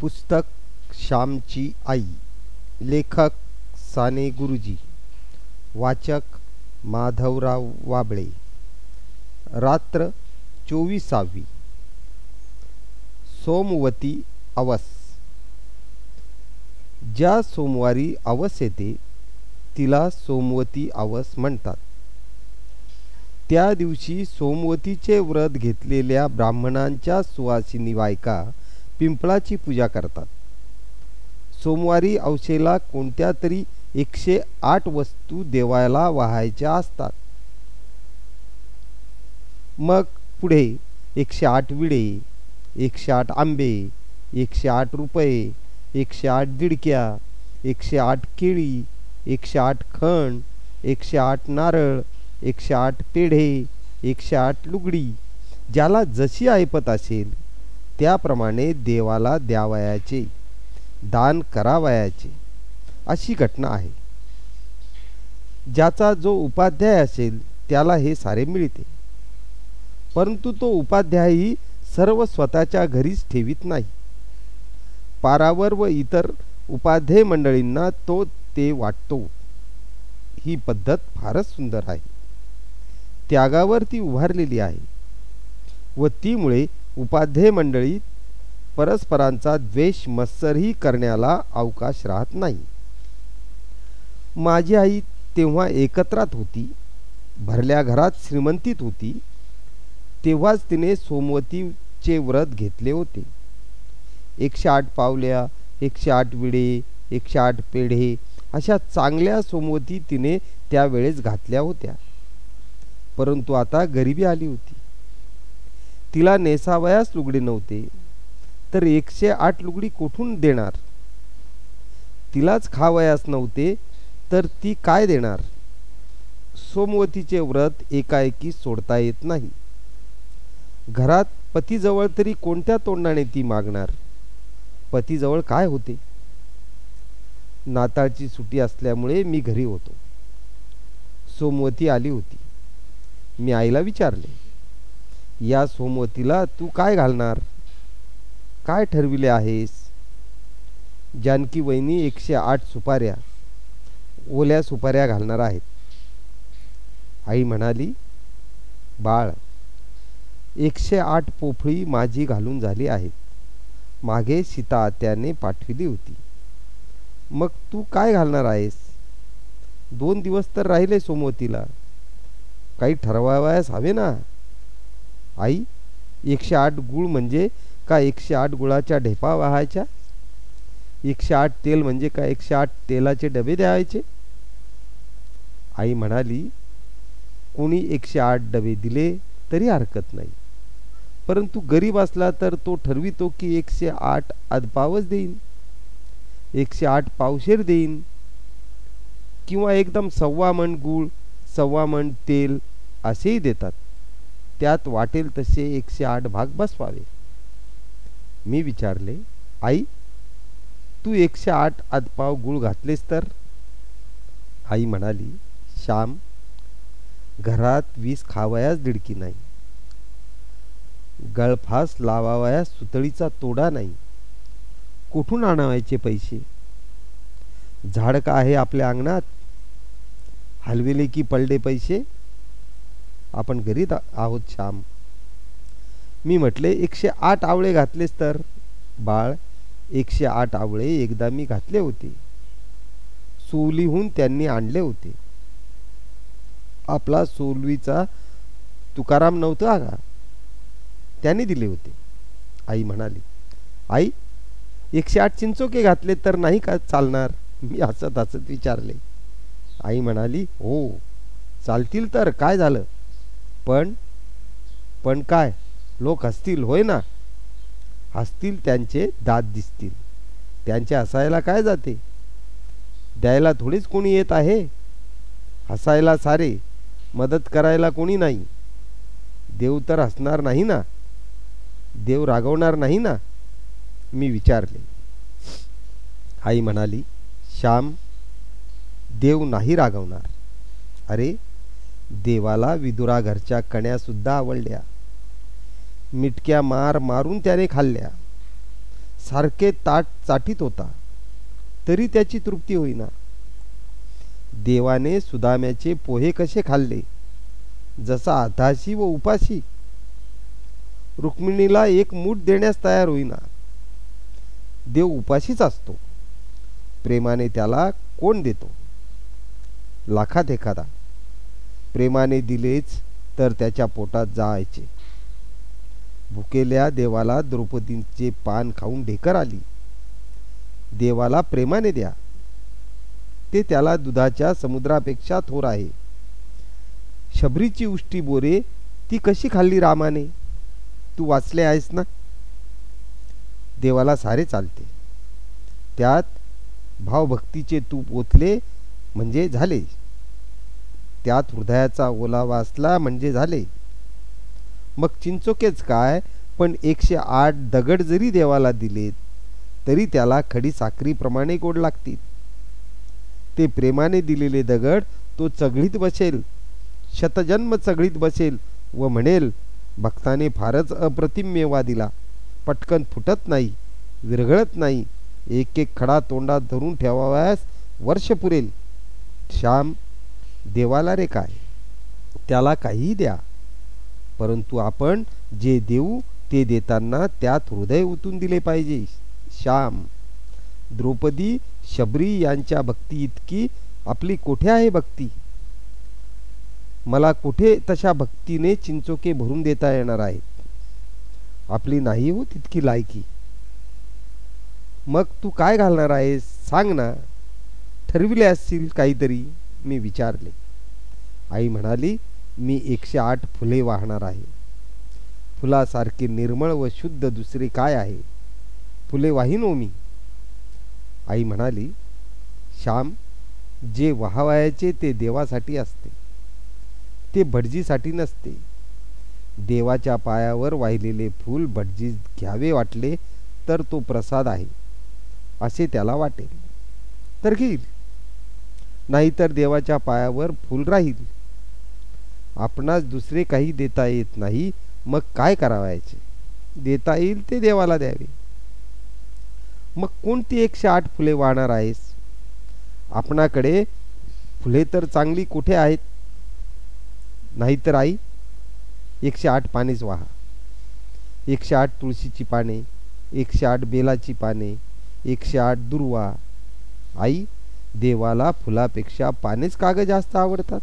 पुस्तक श्यामची आई लेखक साने गुरुजी वाचक माधवराव वाबळे. रात्र चोवीसावी. सोमवती अवस. ज्या सोमवारी अवस येते तिला सोमवती अवस म्हणतात. त्या दिवशी सोमवतीचे व्रत घेतलेल्या ब्राह्मणांच्या सुवासिनी बायका पिंपळाची पूजा करतात सोमवारी अवशेला कोणत्या तरी एकशे आठ वस्तू देवायला वाहायच्या असतात मग पुढे एकशे आठ विडे एकशे आठ आंबे एकशे आठ रुपये एकशे आठ दिडक्या एकशे आठ केळी एकशे आठ खण एकशे आठ नारळ एकशे आठ पेढे एकशे आठ लुगडी ज्याला जशी ऐपत असेल त्याप्रमाणे देवाला द्यावयाचे दान करावयाचे अशी घटना आहे. ज्याचा जो उपाध्याय असेल त्याला हे सारे मिळते. परंतु तो उपाध्यायही सर्व स्वतःच्या घरीच ठेवीत नाही. पारावर व इतर उपाध्याय मंडळींना तो ते वाटतो. ही पद्धत फारच सुंदर आहे. त्यागावर ती उभारलेली आहे व तीमुळे उपाध्ये मंडळीत परस्परांचा द्वेष मत्सरही करण्याला अवकाश राहत नाही. माझी आई तेव्हा एकत्रात होती भरल्या घरात श्रीमंतीत होती तेव्हाच तिने सोमवतीचे व्रत घेतले होते. एकशे आठ पावल्या एकशे आठ विडे एकशे आठ पेढे अशा चांगल्या सोमवती तिने त्यावेळेस घातल्या होत्या. परंतु आता गरिबी आली होती. तिला नेसावयास लुगडे नव्हते तर एकशे आठ लुगडी कोठून देणार? तिलाच खावयास नव्हते तर ती काय देणार? सोमवतीचे व्रत एकाएकी सोडता येत नाही. घरात पतीजवळ तरी कोणत्या तोंडाने ती मागणार? पतीजवळ काय होते? नाताळची सुटी असल्यामुळे मी घरी होतो. सोमवती आली होती. मी आईला विचारले या सोमवतीला तू काय घालणार? काय ठरविले आहेस? जानकी वहिनी एकशे आठ सुपाऱ्या ओल्या सुपाऱ्या घालणार आहेत. आई म्हणाली बाळ एकशे आठ पोफळी माझी घालून झाली आहेत. मागे सीता पाठविली होती. मग तू काय घालणार आहेस? दोन दिवस तर राहिले सोमवतीला. काही ठरवावयास हवे ना? आई एकशे आठ गुळ म्हणजे का एकशे आठ गुळाच्या ढेपा वाहायच्या? एकशे आठ तेल म्हणजे का एकशे आठ तेलाचे डबे द्यायचे? आई म्हणाली कोणी एकशे आठ डबे दिले तरी हरकत नाही. परंतु गरीब असला तर तो ठरवितो की एकशे आठ अदपावच देईन. एकशे आठ पावशेर देईन. किंवा एकदम सव्वा मन गूळ सव्वा मन तेल असेही देतात. त्यात वाटेल तसे एकशे आठ भाग बसवावे. मी विचारले आई तू एकशे आठ आदपाव गुळ घातलेस तर? आई म्हणाली श्याम घरात वीस खावयास दिडकी नाही. गळफास लावावयास सुतळीचा तोडा नाही. कुठून आणावायचे पैसे? झाड का आहे आपल्या अंगणात? हलविले की पडले पैसे? आपण घरीत आहोत श्याम. मी म्हटले एकशे आठ आवळे घातलेस तर? बाळ एकशे आठ आवळे एकदा मी घातले होते. सोलीहून त्यांनी आणले होते. आपला सोलवीचा तुकाराम नव्हता का? त्याने दिले होते. आई म्हणाली आई एकशे आठ चिंचोके घातले तर नाही का चालणार? मी हसत हसत विचारले. आई म्हणाली हो चालतील तर. काय झालं? पण पण काय? लोक हसतील होय ना? हसतील त्यांचे दात दिसतील. त्यांचे हसायला काय जाते? द्यायला थोडीच कोणी येत आहे? हसायला सारे मदत करायला कोणी नाही? देव तर हसणार नाही ना? देव रागवणार नाही ना? मी विचारले. आई म्हणाली श्याम देव नाही रागवणार. अरे देवाला विदुराघरच्या कण्यासुद्धा आवडल्या. मिटक्या मार मारून त्याने खाल्ल्या. सारखे ताट चाटीत होता. तरी त्याची तृप्ती होईना. देवाने सुदाम्याचे पोहे कसे खाल्ले? जसा आधाशी व उपाशी. रुक्मिणीला एक मूठ देण्यास तयार होईना. देव उपाशीच असतो. प्रेमाने त्याला कोण देतो? लाखात एखादा. प्रेमाने दिलेच तर त्याच्या पोटात जायचे. भुकेल्या देवाला द्रौपदींचे पान खाऊन ढेकर आली. देवाला प्रेमाने द्या. ते त्याला दुधाच्या समुद्रापेक्षा थोर आहे. शबरीची उष्टी बोरे ती कशी खाल्ली रामाने? तू वाचले आहेस ना? देवाला सारे चालते. त्यात भावभक्तीचे तूप ओतले म्हणजे झाले. त्यात हृदयाचा ओलावा असला म्हणजे झाले. मग चिंचोकेच काय? पण एकशे आठ दगड जरी देवाला दिलेत तरी त्याला खडी साखरीप्रमाणे गोड लागतील. ते प्रेमाने दिलेले दगड तो चघळीत बसेल शतजन्म चगळीत बसेल व म्हणेल भक्ताने फारच अप्रतिम मेवा दिला पटकन फुटत नाही विरघळत नाही. एक एक खडा तोंडात धरून ठेवाव्यास वर्ष पुरेल. श्याम देवाला रे काय? त्याला काहीही द्या. परंतु आपण जे देऊ ते देताना त्यात हृदय उतून दिले पाहिजे. श्याम द्रौपदी शबरी यांच्या भक्ती इतकी आपली कोठे आहे भक्ती? मला कुठे तशा भक्तीने चिंचोके भरून देता येणार आहेत? आपली नाही हो तितकी लायकी. मग तू काय घालणार आहेस? सांग ना. ठरविले असतील काहीतरी. मी विचारले. आई म्हणाली मी एकशे आठ फुले वाहणार आहे. फुलासारखी निर्मळ व शुद्ध दुसरे काय आहे? फुले वाहिनो मी. आई म्हणाली श्याम जे वाहवायचे ते देवासाठी असते. ते भटजीसाठी नसते. देवाच्या पायावर वाहिलेले फूल भटजी घ्यावे वाटले तर तो प्रसाद आहे असे त्याला वाटेल. तर घेईल. नाहीतर देवाच्या पायावर फूल राहील. आपणास दुसरे काही देता येत नाही मग काय करावायचे? देता येईल ते देवाला द्यावे. मग कोणती एकशे आठ फुले वाहणार आहेस? आपणाकडे फुले तर चांगली कुठे आहेत? नाहीतर आई एकशे आठ पानेच वाहा. एकशे आठ तुळशीची पाने एकशे आठ बेलाची पाने एकशे आठ दुर्वा आई देवाला फुलापेक्षा पानेच काग जास्त आवडतात.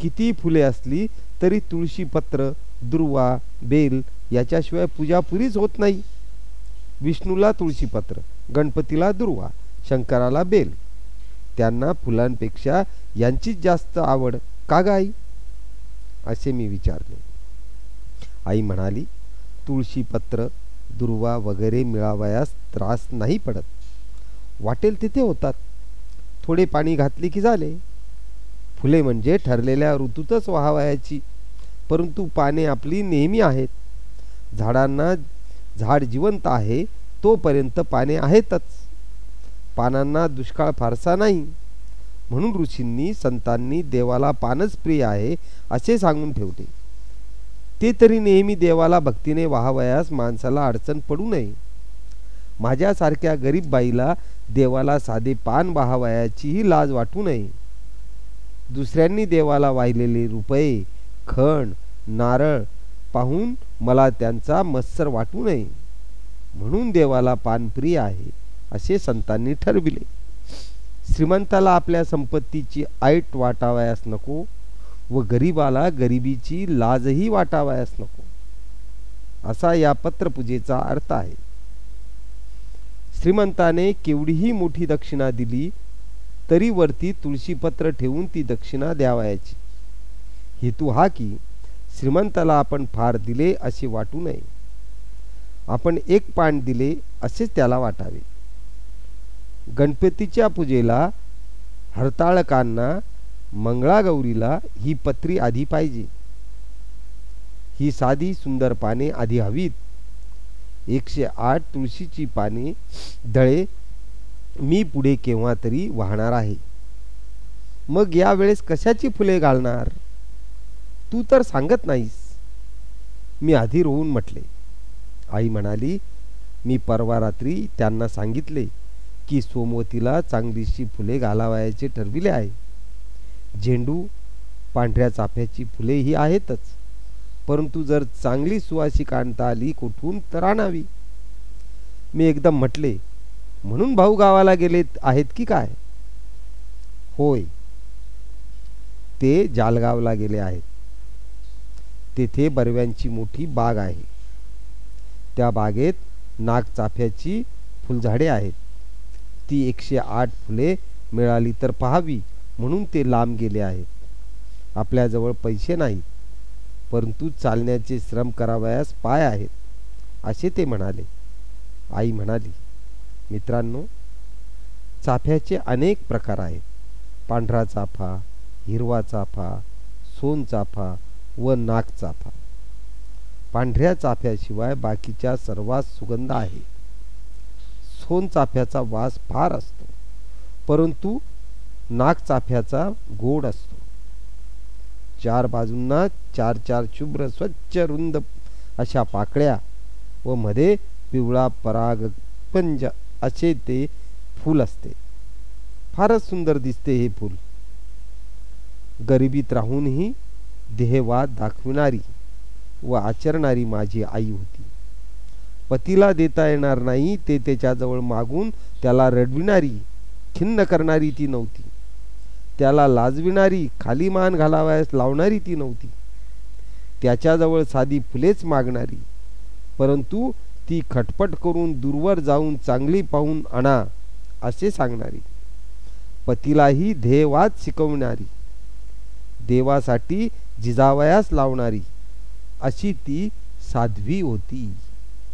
किती फुले असली तरी तुळशी पत्र दुर्वा बेल याच्याशिवाय पूजा पुरीच होत नाही. विष्णूला तुळशीपत्र गणपतीला दुर्वा शंकराला बेल. त्यांना फुलांपेक्षा यांचीच जास्त आवड का ग आई असे मी विचारले. आई म्हणाली तुळशीपत्र दुर्वा वगैरे मिळावयास त्रास नाही पडत. वाटेल तिथे होतात. थोडे पाणी घातले की झाले. फुले म्हणजे ठरलेल्या ऋतूतच वाहावयाची. परंतु पाने आपली नेहमी आहेत. झाडांना झाड जिवंत आहे तोपर्यंत पाने आहेतच. पानांना दुष्काळ फारसा नाही. म्हणून ऋषींनी संतांनी देवाला पानच प्रिय आहे असे सांगून ठेवले ते तरी नेहमी देवाला भक्तीने वाहावयास माणसाला अडचण पडू नये. माझ्यासारख्या गरीब बाईला देवाला साधे पान वाहावयाचीही लाज वाटू नये. दुसऱ्यांनी देवाला वाहिलेले रुपये खण नारळ पाहून मला त्यांचा मत्सर वाटू नये. म्हणून देवाला पानप्रिय आहे असे संतांनी ठरविले. श्रीमंताला आपल्या संपत्तीची ऐट वाटावयास नको व गरीबाला गरिबीची लाजही वाटावयास नको. असा या पत्रपूजेचा अर्थ आहे. श्रीमंताने केवढीही मोठी दक्षिणा दिली तरी वरती तुळशीपत्र ठेवून ती दक्षिणा द्यावयाची. हेतू हा की श्रीमंताला आपण फार दिले असे वाटू नये. आपण एक पान दिले असेच त्याला वाटावे. गणपतीच्या पूजेला हरताळकांना मंगळागौरीला ही पत्री आधी पाहिजे. ही साधी सुंदर पाने आधी हवीत. एकशे आठ तुळशीची पाने दळे मी पुढे केव्हा तरी वाहणार आहे. मग यावेळेस कशाची फुले घालणार तू तर सांगत नाहीस. मी आधी रोवून म्हटले. आई म्हणाली मी परवा रात्री त्यांना सांगितले की सोमवतीला चांगलीशी फुले घालावयाचे ठरविले आहे. झेंडू पांढऱ्या चाफ्याची फुले ही आहेतच. परंतु जर चांगली सुवासिक आणता आली कुठून तर आणावी. मी एकदम म्हटले म्हणून भाऊ गावाला गेले आहेत की काय? होय ते जालगावला गेले आहेत. तेथे बरव्यांची मोठी बाग आहे. त्या बागेत नागचाफ्याची फुलझाडे आहेत. ती एकशे आठ फुले मिळाली तर पहावी म्हणून ते लांब गेले आहेत. आपल्याजवळ पैसे नाहीत. परंतु चालण्याचे श्रम करावयास पाय आहेत. असे ते म्हणाले. आई म्हणाली मित्रांनो चाफ्याचे अनेक प्रकार आहेत. पांढरा चाफा हिरवा चाफा सोन चाफा व नाक चाफा. पांढऱ्या चाफ्याशिवाय बाकीच्या सर्वात सुगंध आहे. सोन चाफ्याचा वास फार असतो परंतु नाक चाफ्याचा गोड असतो. चार बाजूंना चार चार शुभ्र स्वच्छ रुंद अशा पाकळ्या व मध्ये पिवळा परागपंज असे ते फूल असते. फारच सुंदर दिसते हे फूल. गरिबीत राहूनही देहवाद दाखविणारी व आचरणारी माझी आई होती. पतीला देता येणार नाही ते त्याच्याजवळ मागून त्याला रडविणारी खिन्न करणारी ती नव्हती. त्याला लाजविणारी खाली मान घालावयास लावणारी ती नव्हती. त्याच्याजवळ साधी फुलेच मागणारी. परंतु ती खटपट करून दूरवर जाऊन चांगली पाहून आणा असे सांगणारी. पतीलाही ध्येयवाद शिकवणारी. देवासाठी जिजावयास लावणारी. अशी ती साध्वी होती.